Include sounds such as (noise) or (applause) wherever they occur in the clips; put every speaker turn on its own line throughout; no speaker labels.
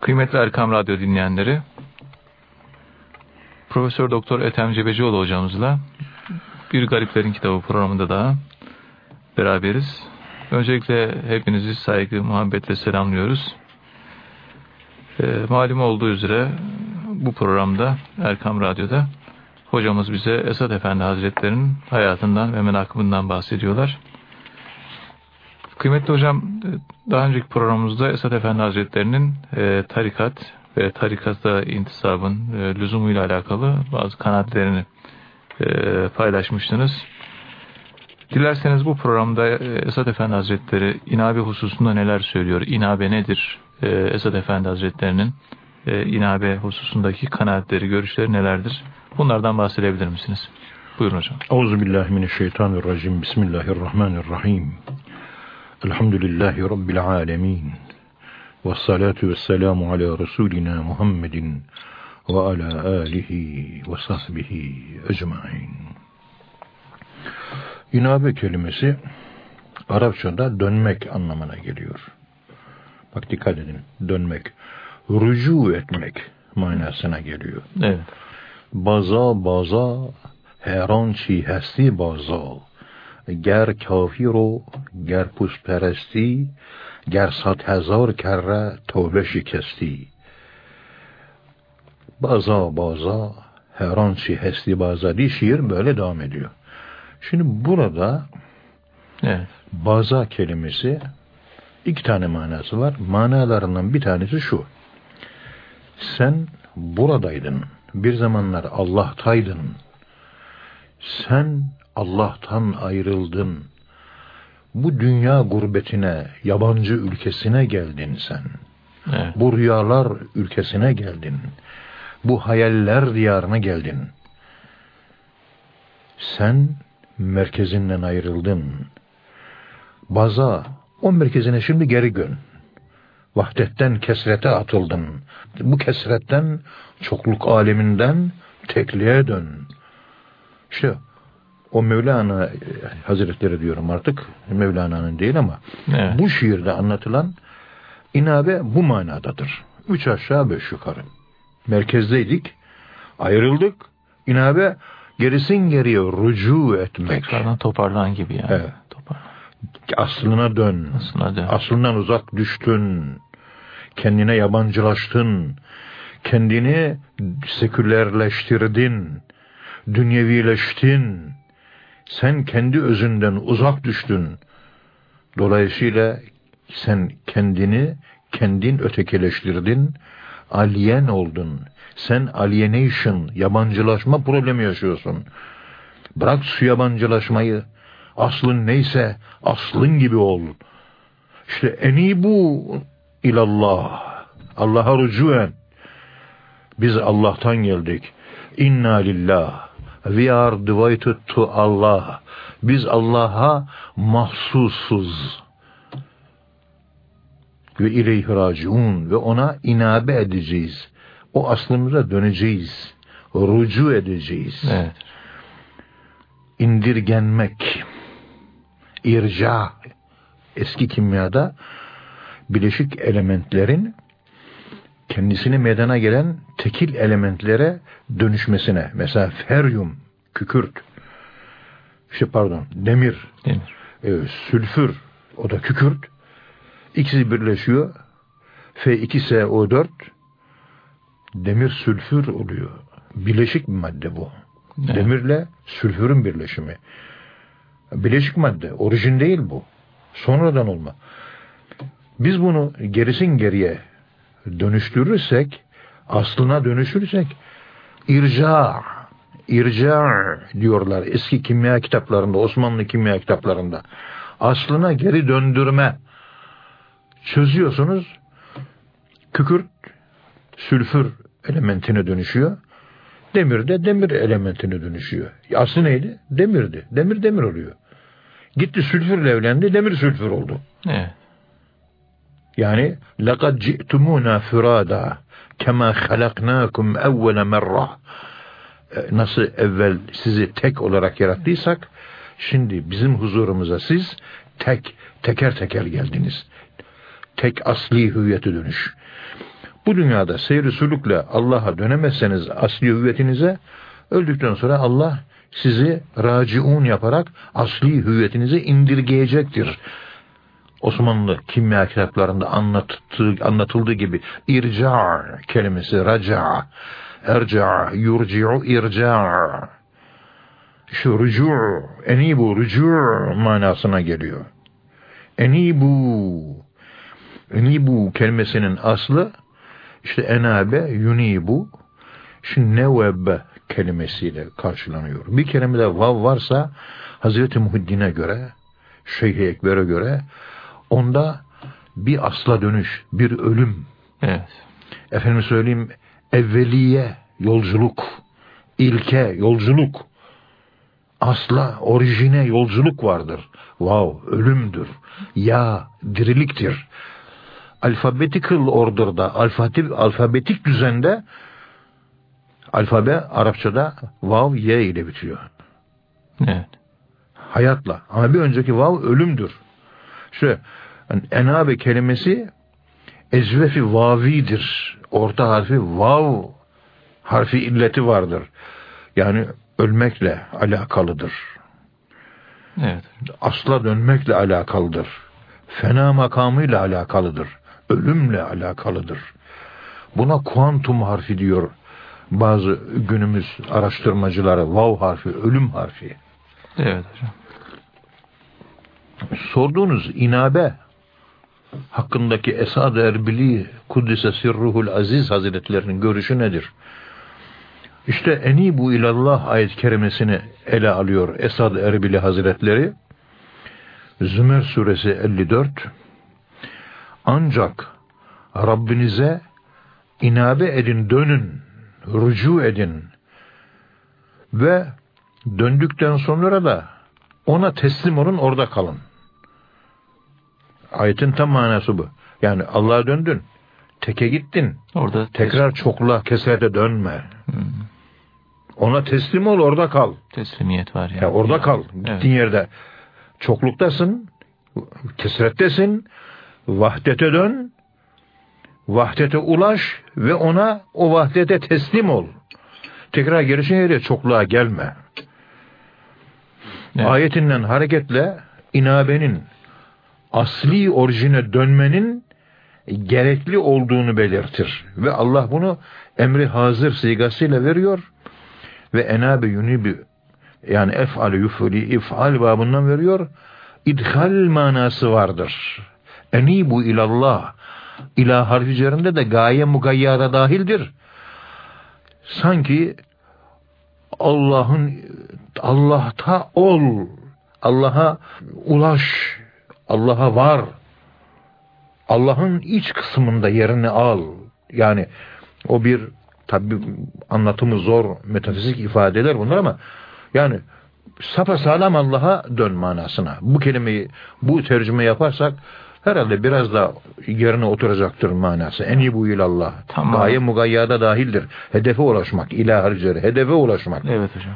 Kıymetli Erkam Radyo dinleyenleri, Profesör Doktor Ethem Cebecioğlu hocamızla Bir Gariplerin Kitabı programında daha beraberiz. Öncelikle hepinizi saygı, muhabbetle selamlıyoruz. E, malum olduğu üzere bu programda Erkam Radyo'da hocamız bize Esad Efendi Hazretleri'nin hayatından ve menakımından bahsediyorlar. Kıymetli hocam, daha önceki programımızda Esad Efendi Hazretleri'nin e, tarikat ve tarikata intisabın e, lüzumuyla alakalı bazı kanaatlerini e, paylaşmıştınız. Dilerseniz bu programda e, Esad Efendi Hazretleri inabe hususunda neler söylüyor? İnabe nedir? E, Esad Efendi Hazretleri'nin e, inabe hususundaki kanaatleri, görüşleri nelerdir? Bunlardan bahsedebilir misiniz? Buyurun hocam.
Euzubillahimineşşeytanirracim. Bismillahirrahmanirrahim. Elhamdülillahi Rabbil alemin. Ve salatu ve selamu ala Resulina Muhammedin ve ala alihi ve sahbihi ecmain. İnabe kelimesi Arapçada dönmek anlamına geliyor. Bak dikkat edin. Dönmek. Rücu etmek manasına geliyor.
Evet.
Baza baza heran çi hesti baza. Ger kafir o ger putperesti ger sat hezar kere tövbe şikesti. Baza baza heran çi hesti baza diye şiir böyle devam ediyor. Şimdi burada
Evet.
baza kelimesi iki tane manası var. Manalarından bir tanesi şu. Sen buradaydın. Bir zamanlar Allah'taydın. Sen Allah'tan ayrıldın. Bu dünya gurbetine, yabancı ülkesine geldin sen.
Evet.
Bu rüyalar ülkesine geldin. Bu hayaller diyarına geldin. Sen merkezinden ayrıldın. Baza, o merkezine şimdi geri dön. Vahdetten kesrete atıldın. Bu kesretten, çokluk aleminden tekliğe dön. İşte o Mevlana e, Hazretleri diyorum artık. Mevlana'nın değil ama
Evet.
bu şiirde anlatılan inabe bu manadadır. Üç aşağı beş yukarı. Merkezdeydik, ayrıldık. İnabe gerisin geriye rücu etmek.
Tekrardan toparlan gibi yani.
Evet.
Toparlan.
Aslına dön.
Aslına dön.
Aslından uzak düştün. Kendine yabancılaştın. Kendini sekülerleştirdin. Dünyevileştin. Sen kendi özünden uzak düştün. Dolayısıyla sen kendini kendin ötekileştirdin. Alien oldun. Sen alienation, yabancılaşma problemi yaşıyorsun. Bırak şu yabancılaşmayı. Aslın neyse aslın gibi ol. İşte eni bu ilallah. Allah'a rücuen. Biz Allah'tan geldik. İnna lillah. We are devoted to Allah. Biz Allah'a mahsusuz. Ve ileyhi raciun. Ve ona inabe edeceğiz. O aslımıza döneceğiz. Rucu edeceğiz
Evet.
indirgenmek, irca, eski kimyada bileşik elementlerin kendisini meydana gelen tekil elementlere dönüşmesine. Mesela feryum, kükürt, işte pardon, demir,
Demir.
e, sülfür, o da kükürt. İkisi birleşiyor. F2SO4 demir sülfür oluyor. Bileşik bir madde bu.
Evet.
Demirle sülfürün birleşimi. Bileşik madde. Orijin değil bu. Sonradan olma. Biz bunu gerisin geriye dönüştürürsek, aslına dönüşürsek, irca, irca diyorlar eski kimya kitaplarında, Osmanlı kimya kitaplarında. Aslına geri döndürme. Çözüyorsunuz, kükürt, sülfür elementine dönüşüyor. Demir de demir elementine dönüşüyor. Aslı neydi? Demirdi. Demir demir oluyor. Gitti sülfürle evlendi, demir sülfür oldu.
Evet.
Yani لَقَدْ جِئْتُمُونَا فُرَادًا كَمَا خَلَقْنَاكُمْ اَوَّلَ مَرَّةً E, Nasıl evvel sizi tek olarak yarattıysak, şimdi bizim huzurumuza siz tek, teker teker geldiniz. Tek asli hüviyete dönüş. Bu dünyada seyri sulukla Allah'a dönemezseniz asli hüviyetinize öldükten sonra Allah sizi raciun yaparak asli hüviyetinizi indirgeyecektir. Osmanlı kimya kitaplarında anlattığı, anlatıldığı gibi irca kelimesi raca, erca, yurci'u irca. Şu rücu, enibu, rücu manasına geliyor. Enibu, enibu kelimesinin aslı işte enabe, yunibu, şimdi nevebbe kelimesiyle karşılanıyor. Bir kelimede vav varsa Hazreti Muhiddin'e göre, Şeyh Ekber'e göre onda bir asla dönüş, bir ölüm.
Evet.
Efendim söyleyeyim evveliye yolculuk, ilke yolculuk, asla orijine yolculuk vardır. Wow, ölümdür. Ya diriliktir. Alphabetical order'da, alfabetik, alfabetik düzende alfabe Arapçada vav ye ile bitiyor.
Evet.
Hayatla. Ama bir önceki vav ölümdür. İşte yani enabe kelimesi ezvefi vavidir. Orta harfi vav harfi illeti vardır. Yani ölmekle alakalıdır.
Evet.
Asla dönmekle alakalıdır. Fena makamıyla alakalıdır. Ölümle alakalıdır. Buna kuantum harfi diyor bazı günümüz araştırmacıları. Vav harfi, ölüm harfi.
Evet hocam.
Sorduğunuz inabe hakkındaki Esad Erbili Kuddise Sirruhul Aziz Hazretlerinin görüşü nedir? İşte Enibu ilallah ayet kerimesini ele alıyor Esad Erbili Hazretleri. Zümer suresi 54 Ancak Rabbinize inabe edin, dönün, rücu edin ve döndükten sonra da ona teslim olun, orada kalın. Ayetin tam manası bu. Yani Allah'a döndün, teke gittin,
Orada
tekrar çokluğa, kesrete dönme.
Hmm.
Ona teslim ol, orada kal.
teslimiyet var yani.
Ya orada kal. Gittiğin
Evet.
yerde çokluktasın, kesrettesin, vahdete dön, vahdete ulaş ve ona o vahdete teslim ol. Tekrar gelişin yere çokluğa gelme.
Evet.
Ayetinden hareketle inabenin asli orijine dönmenin gerekli olduğunu belirtir. Ve Allah bunu emri hazır sigasıyla veriyor. Ve enabe yunibi yani ef'al yufuli if'al babından veriyor. İdhal manası vardır. Enibu ilallah. İlah harfi üzerinde de gaye mugayyada dahildir. Sanki Allah'ın Allah'ta ol. Allah'a ulaş. Allah'a var. Allah'ın iç kısmında yerini al. Yani o bir tabi anlatımı zor metafizik ifadeler bunlar ama yani sapasağlam Allah'a dön manasına. Bu kelimeyi bu tercüme yaparsak herhalde biraz da yerine oturacaktır manası. En iyi bu ilallah.
Tamam.
Gaye mugayyada dahildir. Hedefe ulaşmak. ilah üzere. Hedefe ulaşmak.
Evet hocam.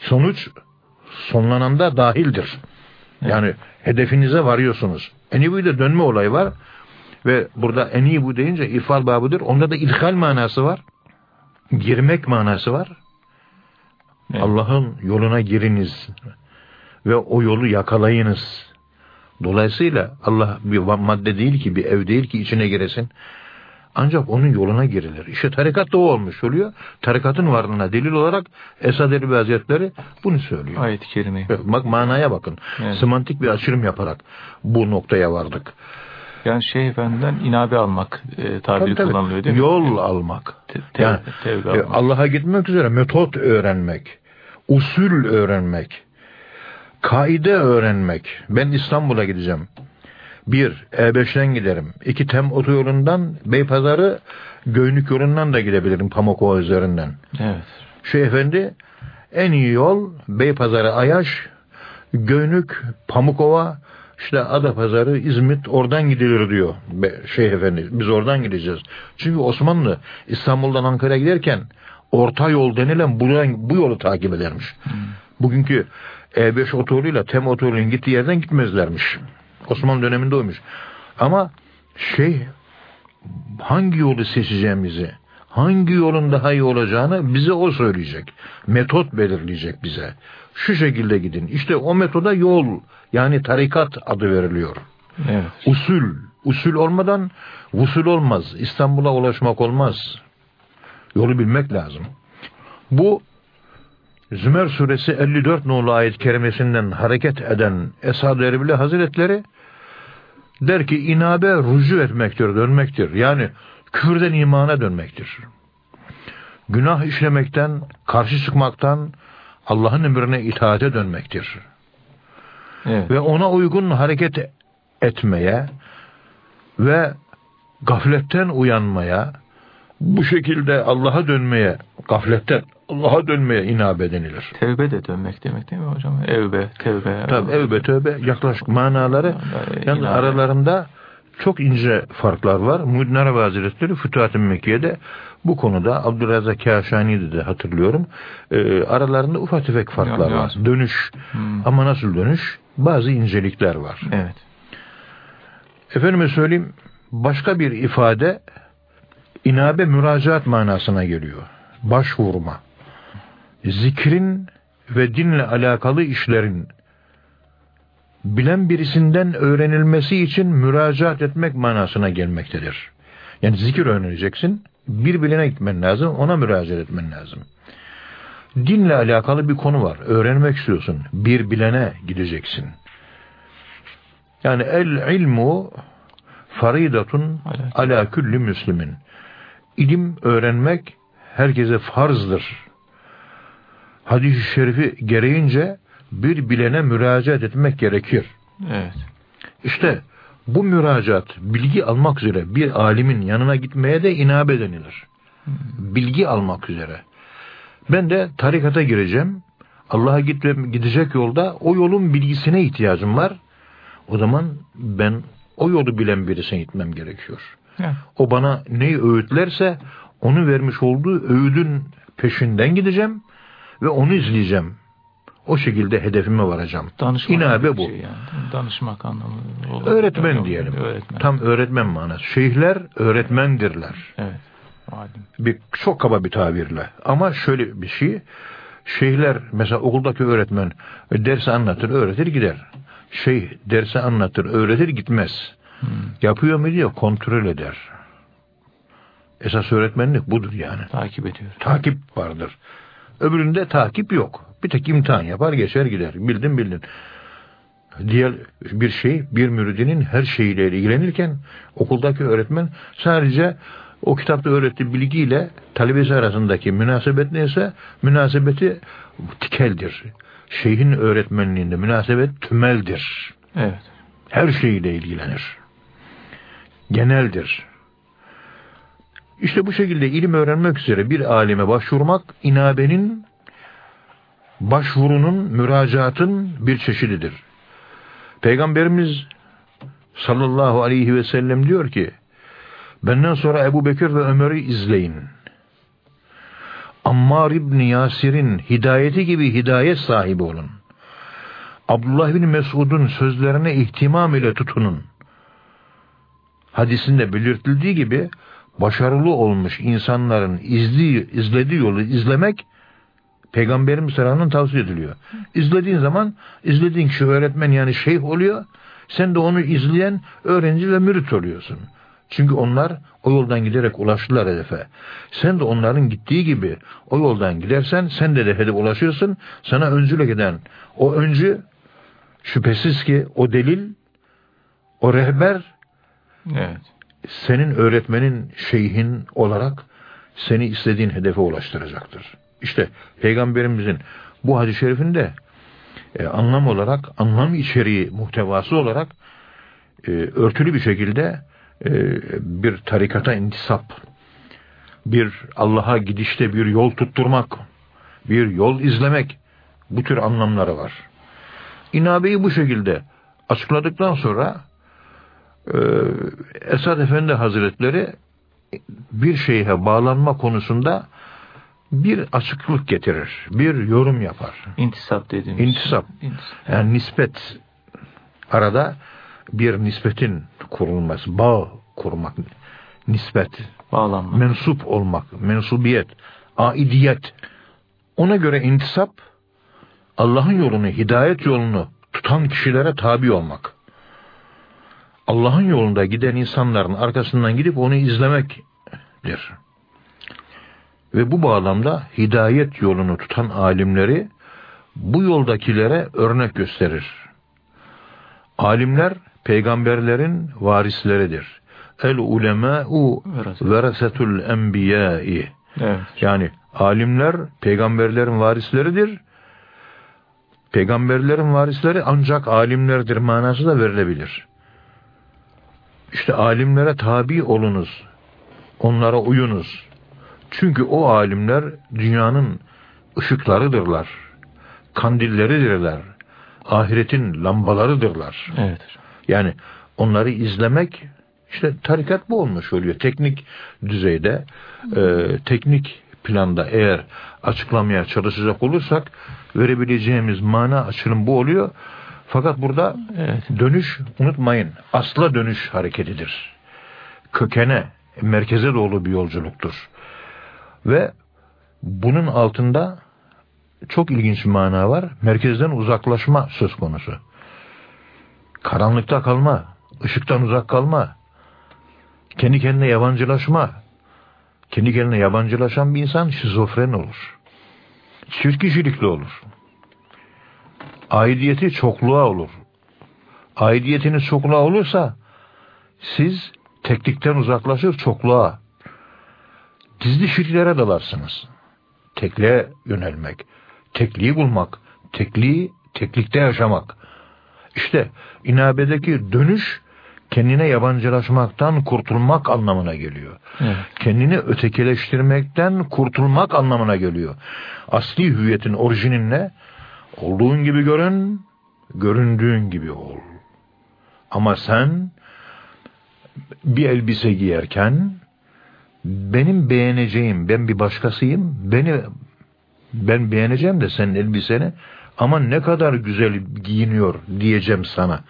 Sonuç sonlananda dahildir. Yani hedefinize varıyorsunuz. Enibu'da dönme olayı var. Ve burada enibu deyince ifal babıdır. Onda da ilhal manası var. Girmek manası var.
Evet.
Allah'ın yoluna giriniz. Ve o yolu yakalayınız. Dolayısıyla Allah bir madde değil ki, bir ev değil ki içine giresin. Ancak onun yoluna girilir. İşte tarikat da o olmuş oluyor. Tarikatın varlığına delil olarak Esad Erbil Hazretleri bunu söylüyor.
Ayet-i kerime.
Bak manaya bakın.
Evet.
Semantik bir açılım yaparak bu noktaya vardık.
Yani Şeyh Efendi'den inabe almak e, tabiri
Tabii,
kullanılıyor değil mi?
Yol almak.
Te- te-
yani
tevbe
e,
almak.
Allah'a gitmek üzere metot öğrenmek, usul öğrenmek, kaide öğrenmek. Ben İstanbul'a gideceğim. Bir, E5'ten giderim. İki, Tem otoyolundan Beypazarı Göynük yolundan da gidebilirim Pamukova üzerinden.
Evet.
Şeyh Efendi en iyi yol Beypazarı Ayaş, Göynük, Pamukova, işte Adapazarı, İzmit oradan gidilir diyor Şeyh Efendi. Biz oradan gideceğiz. Çünkü Osmanlı İstanbul'dan Ankara'ya giderken orta yol denilen bu, bu yolu takip edermiş. Bugünkü E5 otoyoluyla Tem otoyolunun gittiği yerden gitmezlermiş. Osmanlı döneminde oymuş. Ama şey hangi yolu seçeceğimizi, hangi yolun daha iyi olacağını bize o söyleyecek. Metot belirleyecek bize. Şu şekilde gidin. İşte o metoda yol yani tarikat adı veriliyor.
Evet.
Usul. Usul olmadan usul olmaz. İstanbul'a ulaşmak olmaz. Yolu bilmek lazım. Bu Zümer suresi 54 nolu ayet kerimesinden hareket eden Esad Erbili Hazretleri der ki inabe rucu etmektir, dönmektir. Yani küfürden imana dönmektir. Günah işlemekten, karşı çıkmaktan Allah'ın emrine itaate dönmektir.
Evet.
Ve ona uygun hareket etmeye ve gafletten uyanmaya, bu şekilde Allah'a dönmeye, gafletten Allah'a dönmeye inabe denilir.
Tevbe de dönmek demek değil mi hocam? Evbe, tevbe.
Tabi evbe tövbe yaklaşık manaları
Yani
yalnız
inabe.
aralarında çok ince farklar var. Muhyiddin Arabi Hazretleri Fütuhat-ı Mekke'de bu konuda Abdülrezzak Kâşani'de de hatırlıyorum. Ee, aralarında ufak tefek farklar var. Dönüş.
Hmm.
Ama nasıl dönüş? Bazı incelikler var.
Evet.
Efendime söyleyeyim başka bir ifade inabe müracaat manasına geliyor. Başvurma. Zikrin ve dinle alakalı işlerin bilen birisinden öğrenilmesi için müracaat etmek manasına gelmektedir. Yani zikir öğreneceksin, bir bilene gitmen lazım, ona müracaat etmen lazım. Dinle alakalı bir konu var, öğrenmek istiyorsun, bir bilene gideceksin. Yani el ilmu faridatun
Ala-
külli müslimin. İlim öğrenmek herkese farzdır. Hadis-i şerifi gereğince bir bilene müracaat etmek gerekir.
Evet.
İşte bu müracaat bilgi almak üzere bir alimin yanına gitmeye de inabe denilir. Bilgi almak üzere. Ben de tarikata gireceğim. Allah'a gidecek yolda o yolun bilgisine ihtiyacım var. O zaman ben o yolu bilen birisine gitmem gerekiyor.
Evet.
O bana neyi öğütlerse onu vermiş olduğu öğüdün peşinden gideceğim ve onu izleyeceğim. O şekilde hedefime varacağım.
Danışmak
İnabe bu.
Şey yani. Danışmak anlamı.
Öğretmen
Yok,
diyelim.
Öğretmen.
Tam öğretmen manası. Şeyhler öğretmendirler.
Evet. Alim.
Bir, çok kaba bir tabirle. Ama şöyle bir şey. Şeyhler mesela okuldaki öğretmen dersi anlatır, öğretir gider. Şeyh dersi anlatır, öğretir gitmez.
Hmm.
Yapıyor mu diye kontrol eder. Esas öğretmenlik budur yani.
Takip ediyor.
Takip vardır. Öbüründe takip yok. Bir tek imtihan yapar geçer gider. Bildin bildin. Diğer bir şey bir müridinin her şeyiyle ilgilenirken okuldaki öğretmen sadece o kitapta öğrettiği bilgiyle talebesi arasındaki münasebet neyse münasebeti tikeldir. Şeyhin öğretmenliğinde münasebet tümeldir.
Evet.
Her şeyiyle ilgilenir. Geneldir. İşte bu şekilde ilim öğrenmek üzere bir alime başvurmak inabenin başvurunun, müracaatın bir çeşididir. Peygamberimiz sallallahu aleyhi ve sellem diyor ki benden sonra Ebu Bekir ve Ömer'i izleyin. Ammar İbni Yasir'in hidayeti gibi hidayet sahibi olun. Abdullah bin Mesud'un sözlerine ihtimam ile tutunun. Hadisinde belirtildiği gibi başarılı olmuş insanların izli, izlediği yolu izlemek Peygamberimiz tarafından tavsiye ediliyor. İzlediğin zaman izlediğin kişi öğretmen yani şeyh oluyor. Sen de onu izleyen öğrenci ve mürit oluyorsun. Çünkü onlar o yoldan giderek ulaştılar hedefe. Sen de onların gittiği gibi o yoldan gidersen sen de, de hedefe ulaşıyorsun. Sana öncülük eden o öncü şüphesiz ki o delil, o rehber
Evet.
Senin öğretmenin, şeyhin olarak seni istediğin hedefe ulaştıracaktır. İşte Peygamberimizin bu hadis-i şerifinde e, anlam olarak, anlam içeriği, muhtevası olarak e, örtülü bir şekilde e, bir tarikata intisap, bir Allah'a gidişte bir yol tutturmak, bir yol izlemek bu tür anlamları var. İnabeyi bu şekilde açıkladıktan sonra Esad Efendi Hazretleri bir şeyhe bağlanma konusunda bir açıklık getirir, bir yorum yapar.
İntisap dediğimiz.
İntisap.
İntisap.
Yani nispet, arada bir nispetin kurulması, bağ kurmak. nispet,
Bağlanma.
mensup olmak, mensubiyet, aidiyet. Ona göre intisap, Allah'ın yolunu, hidayet yolunu tutan kişilere tabi olmak. Allah'ın yolunda giden insanların arkasından gidip onu izlemektir. Ve bu bağlamda hidayet yolunu tutan alimleri bu yoldakilere örnek gösterir. Alimler peygamberlerin varisleridir. El ulemâ'u veresetul enbiyâ'i.
Evet.
Yani alimler peygamberlerin varisleridir. Peygamberlerin varisleri ancak alimlerdir manası da verilebilir. İşte alimlere tabi olunuz. Onlara uyunuz. Çünkü o alimler dünyanın ışıklarıdırlar. Kandilleridirler. Ahiretin lambalarıdırlar.
Evet.
Yani onları izlemek işte tarikat bu olmuş oluyor. Teknik düzeyde, e, teknik planda eğer açıklamaya çalışacak olursak verebileceğimiz mana açılım bu oluyor. Fakat burada
Evet.
dönüş unutmayın asla dönüş hareketidir. Kökene, merkeze doğru bir yolculuktur. Ve bunun altında çok ilginç bir mana var. Merkezden uzaklaşma söz konusu. Karanlıkta kalma, ışıktan uzak kalma, kendi kendine yabancılaşma. Kendi kendine yabancılaşan bir insan şizofren olur. Çift kişilikli olur. Aidiyeti çokluğa olur. Aidiyetiniz çokluğa olursa siz teklikten uzaklaşır çokluğa. Gizli şirklere dalarsınız. Tekliğe yönelmek, tekliği bulmak, tekliği teklikte yaşamak. İşte inabedeki dönüş kendine yabancılaşmaktan kurtulmak anlamına geliyor.
Evet.
Kendini ötekileştirmekten kurtulmak anlamına geliyor. Asli hüviyetin orijinin ne? Olduğun gibi görün, göründüğün gibi ol. Ama sen bir elbise giyerken benim beğeneceğim, ben bir başkasıyım, beni ben beğeneceğim de senin elbiseni ama ne kadar güzel giyiniyor diyeceğim sana.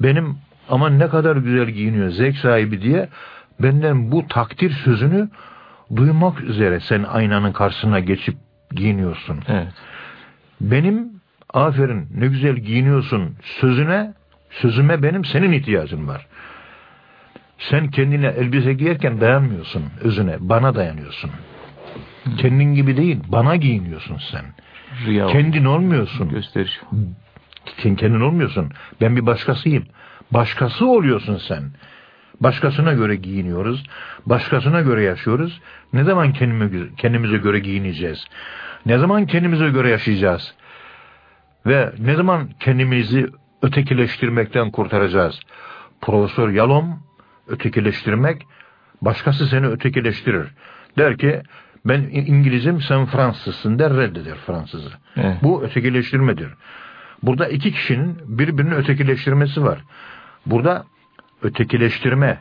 Benim ama ne kadar güzel giyiniyor zevk sahibi diye benden bu takdir sözünü duymak üzere sen aynanın karşısına geçip giyiniyorsun.
Evet.
Benim aferin ne güzel giyiniyorsun sözüne sözüme benim senin ihtiyacın var. Sen kendine elbise giyerken dayanmıyorsun özüne. Bana dayanıyorsun. Kendin gibi değil. Bana giyiniyorsun sen.
Riya
Kendin olmuyorsun.
gösteriş.
Sen kendin olmuyorsun. Ben bir başkasıyım. Başkası oluyorsun sen. Başkasına göre giyiniyoruz. Başkasına göre yaşıyoruz. Ne zaman kendime, kendimize göre giyineceğiz? Ne zaman kendimize göre yaşayacağız? Ve ne zaman kendimizi ötekileştirmekten kurtaracağız? Profesör Yalom ötekileştirmek başkası seni ötekileştirir. Der ki ben İngilizim sen Fransızsın der reddeder Fransızı.
Evet.
Bu ötekileştirmedir. Burada iki kişinin birbirini ötekileştirmesi var. Burada ötekileştirme,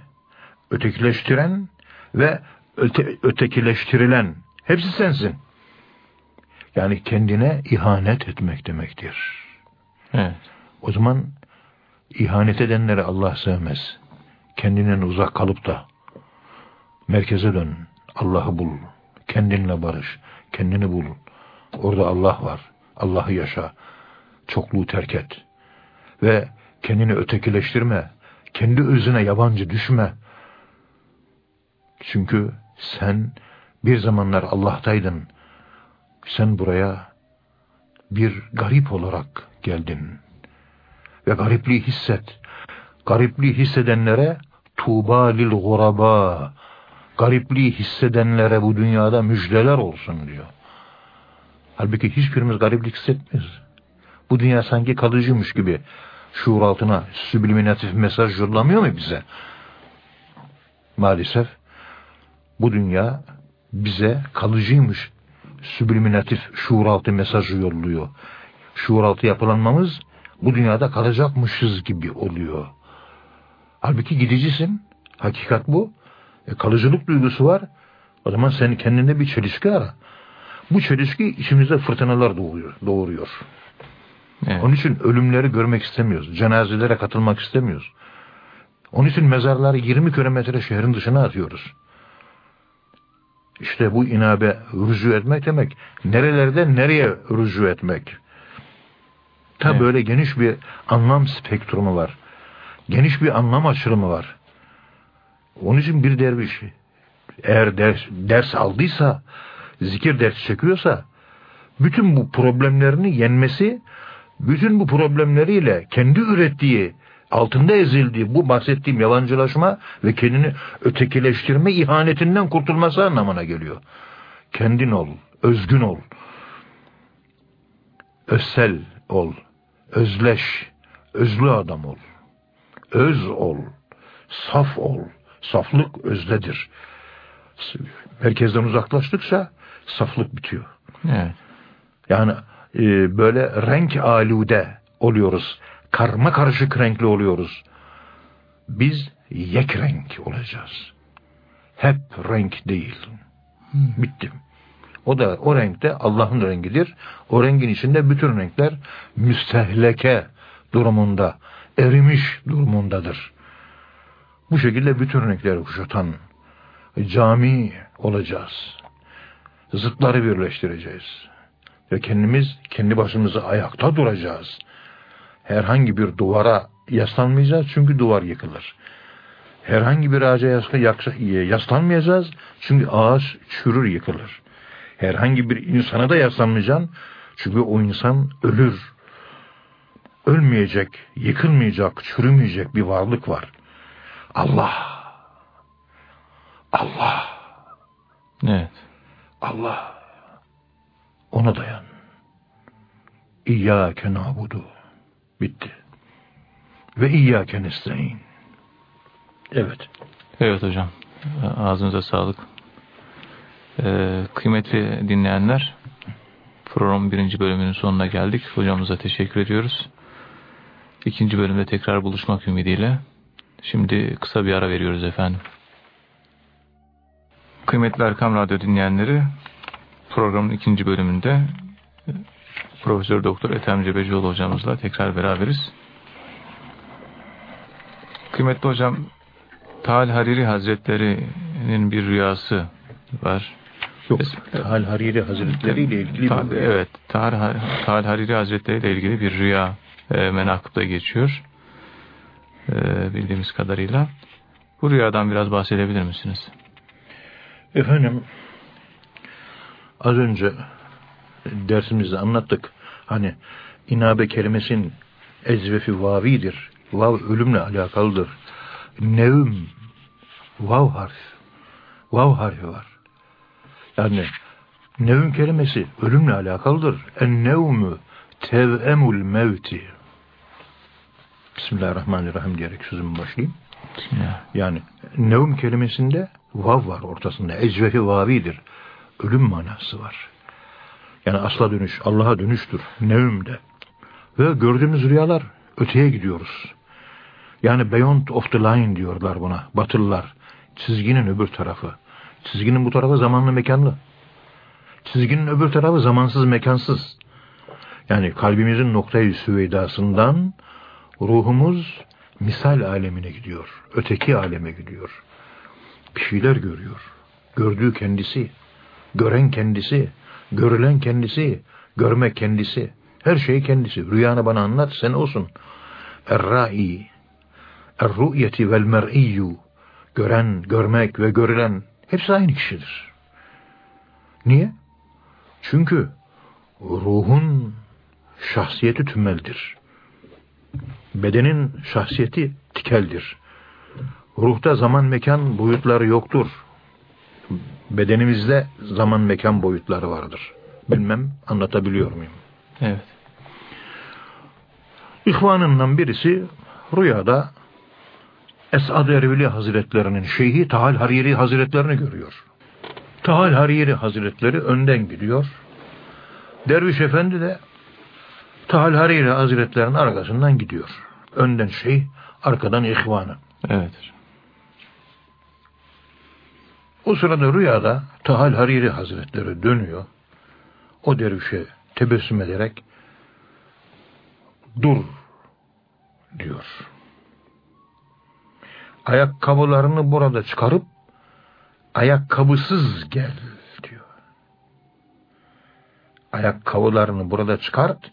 ötekileştiren ve öte, ötekileştirilen hepsi sensin. Yani kendine ihanet etmek demektir.
Evet.
O zaman ihanet edenleri Allah sevmez. Kendinden uzak kalıp da merkeze dön. Allah'ı bul. Kendinle barış. Kendini bul. Orada Allah var. Allah'ı yaşa. Çokluğu terk et. Ve kendini ötekileştirme. Kendi özüne yabancı düşme. Çünkü sen bir zamanlar Allah'taydın. Sen buraya bir garip olarak geldin. Ve garipliği hisset. Garipliği hissedenlere tuğba lil guraba. Garipliği hissedenlere bu dünyada müjdeler olsun diyor. Halbuki hiçbirimiz gariplik hissetmiyoruz. Bu dünya sanki kalıcıymış gibi şuur altına subliminatif mesaj yollamıyor mu bize? Maalesef bu dünya bize kalıcıymış subliminatif şuur altı mesajı yolluyor. Şuur altı yapılanmamız bu dünyada kalacakmışız gibi oluyor. Halbuki gidicisin. Hakikat bu. E, kalıcılık duygusu var. O zaman sen kendinde bir çelişki ara. Bu çelişki içimizde fırtınalar doğuruyor. doğuruyor.
Evet.
Onun için ölümleri görmek istemiyoruz. Cenazelere katılmak istemiyoruz. Onun için mezarları 20 kilometre şehrin dışına atıyoruz. İşte bu inabe rücu etmek demek. Nerelerde nereye rücu etmek? Ta
Evet.
böyle geniş bir anlam spektrumu var. Geniş bir anlam açılımı var. Onun için bir derviş eğer ders, ders aldıysa, zikir dersi çekiyorsa, bütün bu problemlerini yenmesi, bütün bu problemleriyle kendi ürettiği, altında ezildiği bu bahsettiğim yalancılaşma ve kendini ötekileştirme ihanetinden kurtulması anlamına geliyor. Kendin ol, özgün ol, özsel ol, özleş, özlü adam ol, öz ol, saf ol. Saflık özdedir. Merkezden uzaklaştıkça saflık bitiyor.
Evet.
Yani e, böyle renk alude oluyoruz. Karma karışık renkli oluyoruz. Biz yek renk olacağız. Hep renk değil. Bitti. O da o renkte Allah'ın rengidir. O rengin içinde bütün renkler müstehleke durumunda, erimiş durumundadır. Bu şekilde bütün renkleri kuşatan cami olacağız. Zıtları birleştireceğiz. Ve kendimiz kendi başımıza ayakta duracağız. Herhangi bir duvara yaslanmayacağız çünkü duvar yıkılır. Herhangi bir ağaca yasla- yaslanmayacağız çünkü ağaç çürür yıkılır. Herhangi bir insana da yaslanmayacaksın çünkü o insan ölür. Ölmeyecek, yıkılmayacak, çürümeyecek bir varlık var. Allah. Allah.
Evet.
Allah. Ona dayan. İyyâke nâbudu. Bitti. Ve iyyâke nestaîn. Evet.
Evet hocam. Ağzınıza sağlık. Ee, kıymetli dinleyenler programın birinci bölümünün sonuna geldik. Hocamıza teşekkür ediyoruz. İkinci bölümde tekrar buluşmak ümidiyle. Şimdi kısa bir ara veriyoruz efendim. Kıymetli Erkam Radyo dinleyenleri programın ikinci bölümünde Profesör Doktor Ethem Cebecioğlu hocamızla tekrar beraberiz. Kıymetli hocam Tal Hariri Hazretleri'nin bir rüyası var.
Yok. Hal Hariri Hazretleri ile ilgili
Ta-
bir
evet, Tal, Tal Hariri Hazretleri ile ilgili bir rüya e, menakıpta geçiyor. E, bildiğimiz kadarıyla. Bu rüyadan biraz bahsedebilir misiniz?
Efendim az önce dersimizde anlattık. Hani inabe kelimesinin ezvefi vavidir. Vav ölümle alakalıdır. Nevm vav harf. Vav harfi var. Yani nevm kelimesi ölümle alakalıdır. En nevmü tevemul mevti. Bismillahirrahmanirrahim diyerek sözümü başlayayım.
Ya,
Yani nevm kelimesinde vav var ortasında. Ecvefi vavidir. Ölüm manası var. Yani asla dönüş, Allah'a dönüştür. Nevmde. Ve gördüğümüz rüyalar öteye gidiyoruz. Yani beyond of the line diyorlar buna. Batılılar. Çizginin öbür tarafı. Çizginin bu tarafı zamanlı mekanlı. Çizginin öbür tarafı zamansız mekansız. Yani kalbimizin noktayı süveydasından ruhumuz misal alemine gidiyor. Öteki aleme gidiyor. Bir şeyler görüyor. Gördüğü kendisi. Gören kendisi. Görülen kendisi. Görmek kendisi. Her şey kendisi. Rüyanı bana anlat sen olsun. Er-ra'i Er-ru'yeti vel mer'iyyu Gören, görmek ve görülen hepsi aynı kişidir. Niye? Çünkü ruhun şahsiyeti tümeldir. Bedenin şahsiyeti tikeldir. Ruhta zaman mekan boyutları yoktur. Bedenimizde zaman mekan boyutları vardır. Bilmem anlatabiliyor muyum?
evet.
İhvanından birisi rüyada Esad Erbil Hazretlerinin şeyhi Tahal Hariri Hazretlerini görüyor. Tahal Hariri Hazretleri önden gidiyor. Derviş Efendi de Tahal Hariri Hazretlerinin arkasından gidiyor. Önden şeyh, arkadan ihvanı.
Evet.
O sırada rüyada Tahal Hariri Hazretleri dönüyor. O dervişe tebessüm ederek dur diyor. ayakkabılarını burada çıkarıp ayakkabısız gel diyor. Ayakkabılarını burada çıkart,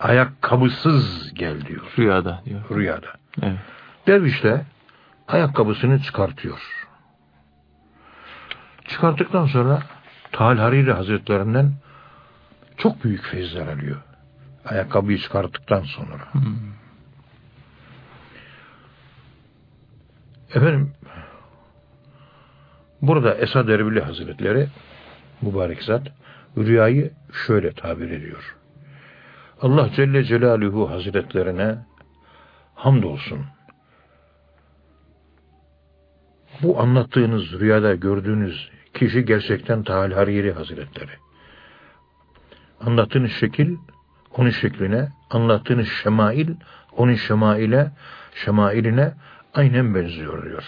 ayakkabısız gel diyor.
Rüyada diyor.
Rüyada.
Evet.
Derviş de ayakkabısını çıkartıyor. Çıkarttıktan sonra Tal Hariri Hazretlerinden çok büyük feyizler alıyor. Ayakkabıyı çıkarttıktan sonra.
Hmm.
Efendim burada Esad Erbili Hazretleri mübarek zat rüyayı şöyle tabir ediyor. Allah Celle Celaluhu Hazretlerine hamdolsun. Bu anlattığınız rüyada gördüğünüz kişi gerçekten Tahal Hariri Hazretleri. Anlattığınız şekil onun şekline, anlattığınız şemail onun şemaile, şemailine aynen benziyor diyor.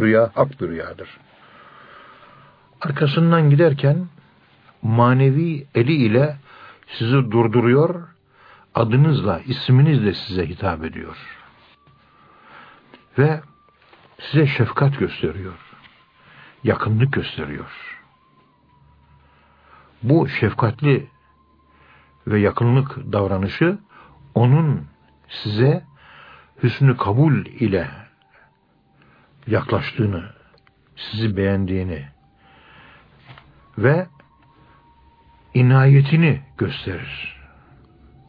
Rüya hak bir rüyadır. Arkasından giderken manevi eli ile sizi durduruyor, adınızla, isminizle size hitap ediyor. Ve size şefkat gösteriyor. Yakınlık gösteriyor. Bu şefkatli ve yakınlık davranışı onun size hüsnü kabul ile yaklaştığını, sizi beğendiğini ve inayetini gösterir.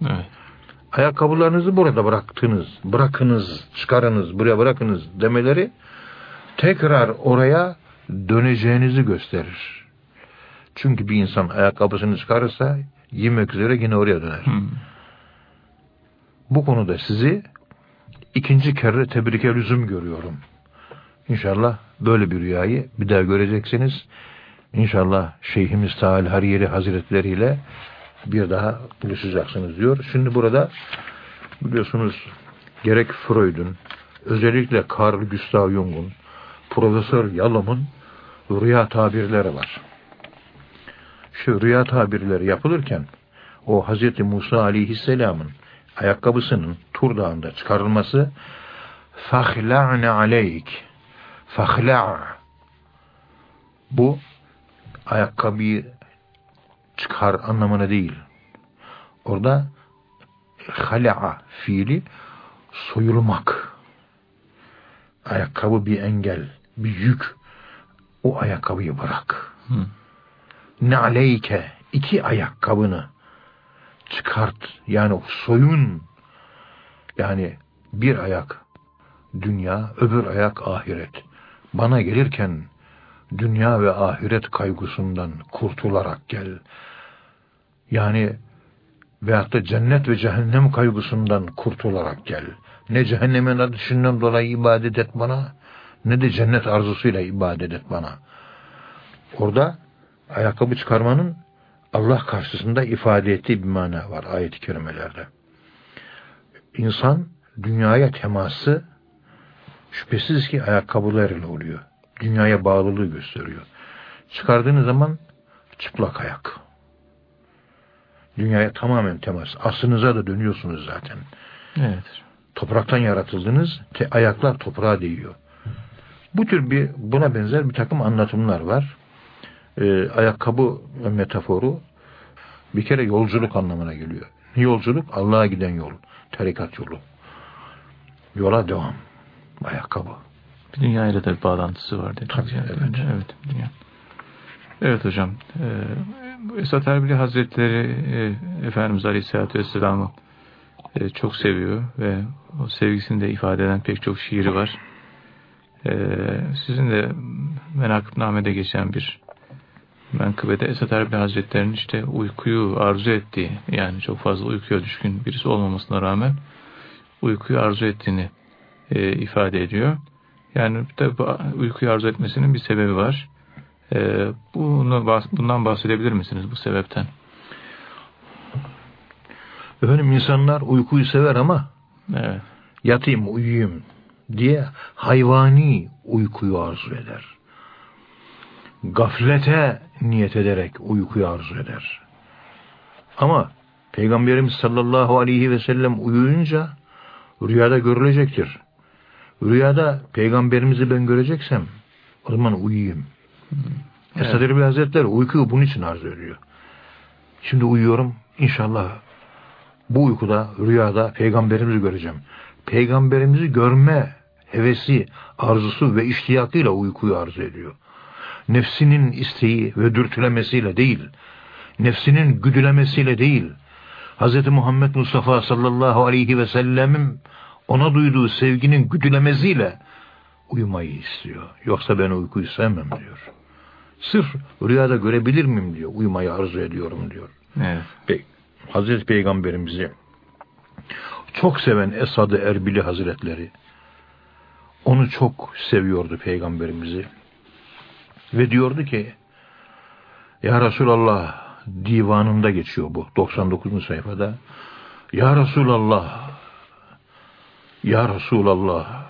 Evet.
Ayakkabılarınızı burada bıraktınız, bırakınız, çıkarınız, buraya bırakınız demeleri tekrar oraya döneceğinizi gösterir. Çünkü bir insan ayakkabısını çıkarırsa yemek üzere yine oraya döner.
Hmm.
Bu konuda sizi ikinci kere tebrike lüzum görüyorum. İnşallah böyle bir rüyayı bir daha göreceksiniz. İnşallah Şeyhimiz Taal Hariyeri Hazretleri ile bir daha buluşacaksınız diyor. Şimdi burada biliyorsunuz gerek Freud'un özellikle Carl Gustav Jung'un Profesör Yalom'un rüya tabirleri var. Şu rüya tabirleri yapılırken o Hazreti Musa Aleyhisselam'ın ayakkabısının Tur Dağı'nda çıkarılması fahla'ne aleyk fahla' bu ayakkabıyı çıkar anlamına değil. Orada hala'a fiili soyulmak. Ayakkabı bir engel, bir yük. O ayakkabıyı bırak.
Hı.
Ne aleyke iki ayakkabını çıkart. Yani soyun. Yani bir ayak dünya, öbür ayak ahiret. Bana gelirken dünya ve ahiret kaygısından kurtularak gel. Yani veyahut da cennet ve cehennem kaygısından kurtularak gel. Ne cehennemin ateşinden dolayı ibadet et bana, ne de cennet arzusuyla ibadet et bana. Orada ayakkabı çıkarmanın Allah karşısında ifade ettiği bir mana var ayet-i kerimelerde. İnsan dünyaya teması şüphesiz ki ayakkabılarıyla oluyor. Dünyaya bağlılığı gösteriyor. Çıkardığınız zaman çıplak ayak. Dünyaya tamamen temas. Aslınıza da dönüyorsunuz zaten.
Evet.
Topraktan yaratıldınız, te ayaklar toprağa değiyor. Bu tür bir buna benzer bir takım anlatımlar var. Ee, ayakkabı metaforu bir kere yolculuk anlamına geliyor. Yolculuk Allah'a giden yol. Tarikat yolu. Yola devam. Ayakkabı.
Bir dünya ile de bir bağlantısı var.
Tabii,
yani.
evet.
evet. Dünya. Evet hocam. Ee, Esat Erbili Hazretleri e, Efendimiz Aleyhisselatü Vesselam'ı e, çok seviyor ve o sevgisini de ifade eden pek çok şiiri var. E, sizin de menakıbnamede geçen bir menkıbede Esat Erbili Hazretleri'nin işte uykuyu arzu ettiği yani çok fazla uykuya düşkün birisi olmamasına rağmen uykuyu arzu ettiğini e, ifade ediyor. Yani tabi uykuyu arzu etmesinin bir sebebi var. E, bunu bundan bahsedebilir misiniz bu sebepten?
Efendim insanlar uykuyu sever ama
Evet.
yatayım uyuyayım diye hayvani uykuyu arzu eder. Gaflete niyet ederek uykuyu arzu eder. Ama Peygamberimiz sallallahu aleyhi ve sellem uyuyunca rüyada görülecektir. Rüyada peygamberimizi ben göreceksem o zaman uyuyayım. Evet. Esad Erbil Hazretleri uykuyu bunun için arzu ediyor. Şimdi uyuyorum. İnşallah bu uykuda, rüyada peygamberimizi göreceğim. Peygamberimizi görme hevesi, arzusu ve iştiyakıyla uykuyu arzu ediyor. Nefsinin isteği ve dürtülemesiyle değil, nefsinin güdülemesiyle değil, Hz. Muhammed Mustafa sallallahu aleyhi ve sellemin ona duyduğu sevginin güdülemesiyle uyumayı istiyor. Yoksa ben uykuyu sevmem diyor. Sırf rüyada görebilir miyim diyor. Uyumayı arzu ediyorum diyor.
Evet.
Pe Hazreti Peygamberimizi çok seven Esad-ı Erbili Hazretleri onu çok seviyordu Peygamberimizi. Ve diyordu ki Ya Resulallah divanında geçiyor bu 99. sayfada. Ya Resulallah Ya Resulallah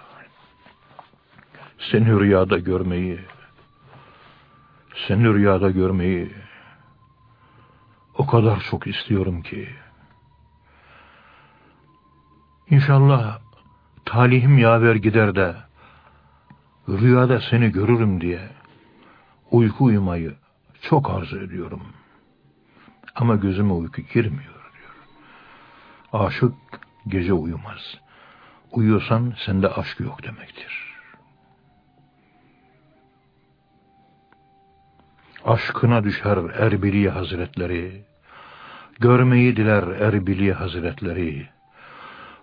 seni rüyada görmeyi seni rüyada görmeyi o kadar çok istiyorum ki İnşallah talihim yaver gider de rüyada seni görürüm diye uyku uyumayı çok arzu ediyorum. Ama gözüme uyku girmiyor diyor. Aşık gece uyumaz. Uyuyorsan sende aşk yok demektir. Aşkına düşer Erbili Hazretleri, görmeyi diler Erbili Hazretleri,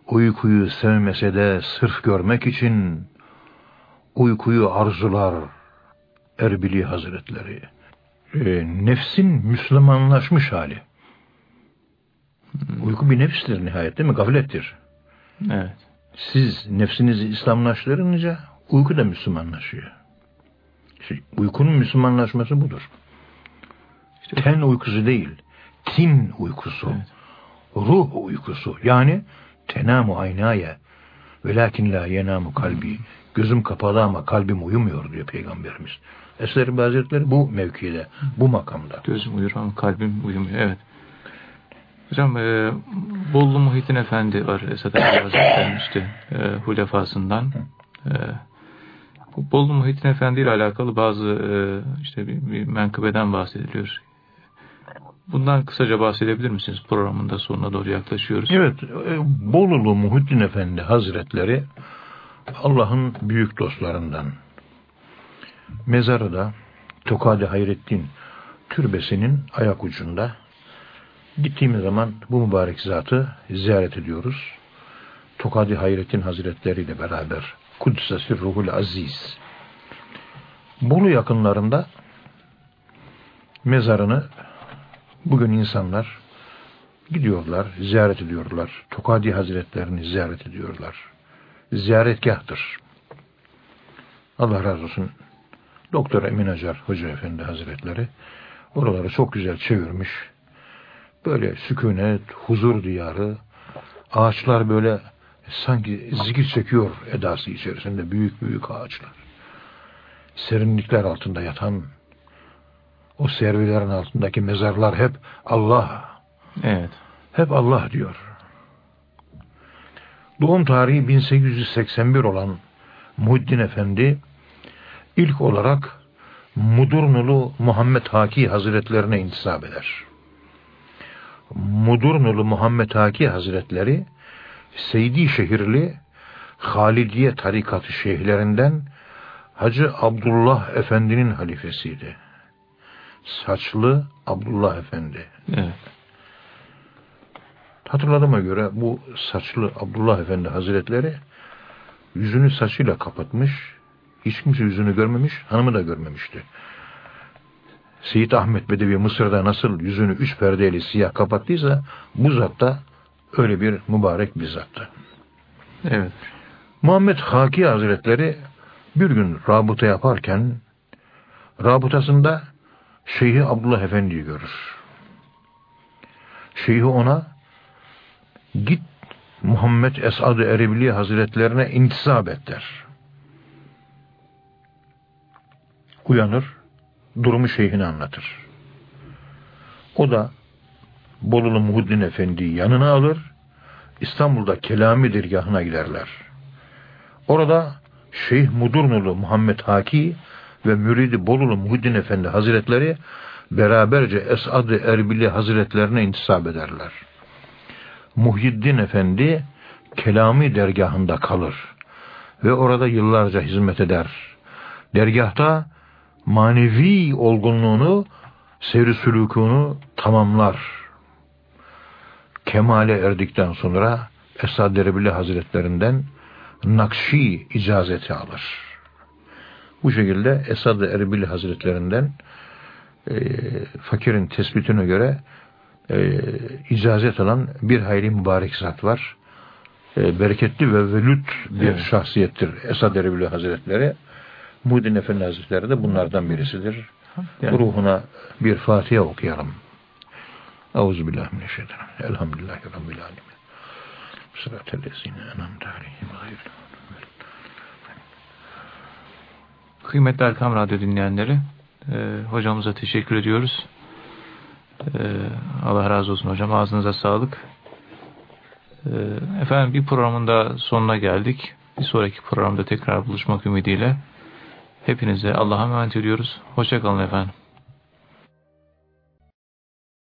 uykuyu sevmese de sırf görmek için uykuyu arzular Erbili Hazretleri. E, nefsin Müslümanlaşmış hali. Uyku bir nefstir nihayet değil mi? Gaflettir.
Evet.
Siz nefsinizi İslamlaştırınca uyku da Müslümanlaşıyor. İşte uykunun Müslümanlaşması budur. İşte Ten uykusu değil, tin uykusu. Evet. Ruh uykusu. Yani tenamu aynaya velakin la yenamu kalbi. Gözüm kapalı ama kalbim uyumuyor diyor Peygamberimiz. Eseri Hazretleri bu mevkide, bu makamda.
Gözüm uyur ama kalbim uyumuyor. Evet. Hocam e, Bollu Muhittin Efendi var Esad Ali (coughs) Hazretleri'nin işte e, hulefasından. E, bu Bollu Muhittin Efendi ile alakalı bazı e, işte bir, bir menkıbeden bahsediliyor. Bundan kısaca bahsedebilir misiniz? Programın sonuna doğru yaklaşıyoruz.
Evet, e, Bolulu Muhittin Efendi Hazretleri Allah'ın büyük dostlarından. Mezarı da Tokadi Hayrettin türbesinin ayak ucunda. Gittiğimiz zaman bu mübarek zatı ziyaret ediyoruz. Tokadi Hayrettin Hazretleri ile beraber Kuddisesi Ruhul Aziz. Bolu yakınlarında mezarını bugün insanlar gidiyorlar, ziyaret ediyorlar. Tokadi Hazretlerini ziyaret ediyorlar. Ziyaretgahtır. Allah razı olsun. Doktor Emin Acar Hoca Efendi Hazretleri oraları çok güzel çevirmiş. Böyle sükunet, huzur diyarı, ağaçlar böyle sanki zikir çekiyor edası içerisinde büyük büyük ağaçlar. Serinlikler altında yatan o servilerin altındaki mezarlar hep Allah.
Evet.
Hep Allah diyor. Doğum tarihi 1881 olan Muhiddin Efendi ilk olarak Mudurnulu Muhammed Haki Hazretlerine intisap eder. Mudurnulu Muhammed Haki Hazretleri Seydi şehirli Halidiye tarikatı şeyhlerinden Hacı Abdullah Efendi'nin halifesiydi. Saçlı Abdullah Efendi.
Evet.
Hatırladığıma göre bu saçlı Abdullah Efendi Hazretleri yüzünü saçıyla kapatmış. Hiç kimse yüzünü görmemiş, hanımı da görmemişti. Seyit Ahmet Bedevi Mısır'da nasıl yüzünü üç perdeyle siyah kapattıysa bu zat da öyle bir mübarek bir zattı.
Evet.
Muhammed Haki Hazretleri bir gün rabıta yaparken rabıtasında Şeyhi Abdullah Efendi'yi görür. Şeyhi ona git Muhammed Esad-ı Erebili Hazretlerine intisap et der. Uyanır, durumu şeyhine anlatır. O da Bolulu Muhuddin Efendi'yi yanına alır, İstanbul'da Kelami dergahına giderler. Orada Şeyh Mudurnulu Muhammed Haki ve Müridi Bolulu Muhiddin Efendi Hazretleri beraberce Esad-ı Erbili Hazretlerine intisap ederler. Muhyiddin Efendi Kelami dergahında kalır ve orada yıllarca hizmet eder. Dergahta manevi olgunluğunu, seyri sülükünü tamamlar. Kemale erdikten sonra Esad Erbili Hazretlerinden Nakşi icazeti alır. Bu şekilde Esad Erbili Hazretlerinden e, fakirin tespitine göre e, icazet alan bir hayli mübarek zat var. E, bereketli ve velüt bir evet. şahsiyettir Esad Erbili Hazretleri. Muhyiddin Efendi Hazretleri de bunlardan birisidir. Yani. Ruhuna bir Fatiha okuyalım. Euzubillahimineşşeytanirracim. Elhamdülillahi Rabbil Alemin. Sıratellezine enamte aleyhim
Kıymetli Erkam Radyo dinleyenleri, e, hocamıza teşekkür ediyoruz. E, Allah razı olsun hocam. Ağzınıza sağlık. E, efendim bir programın da sonuna geldik. Bir sonraki programda tekrar buluşmak ümidiyle. Hepinize Allah'a emanet ediyoruz. Hoşçakalın efendim.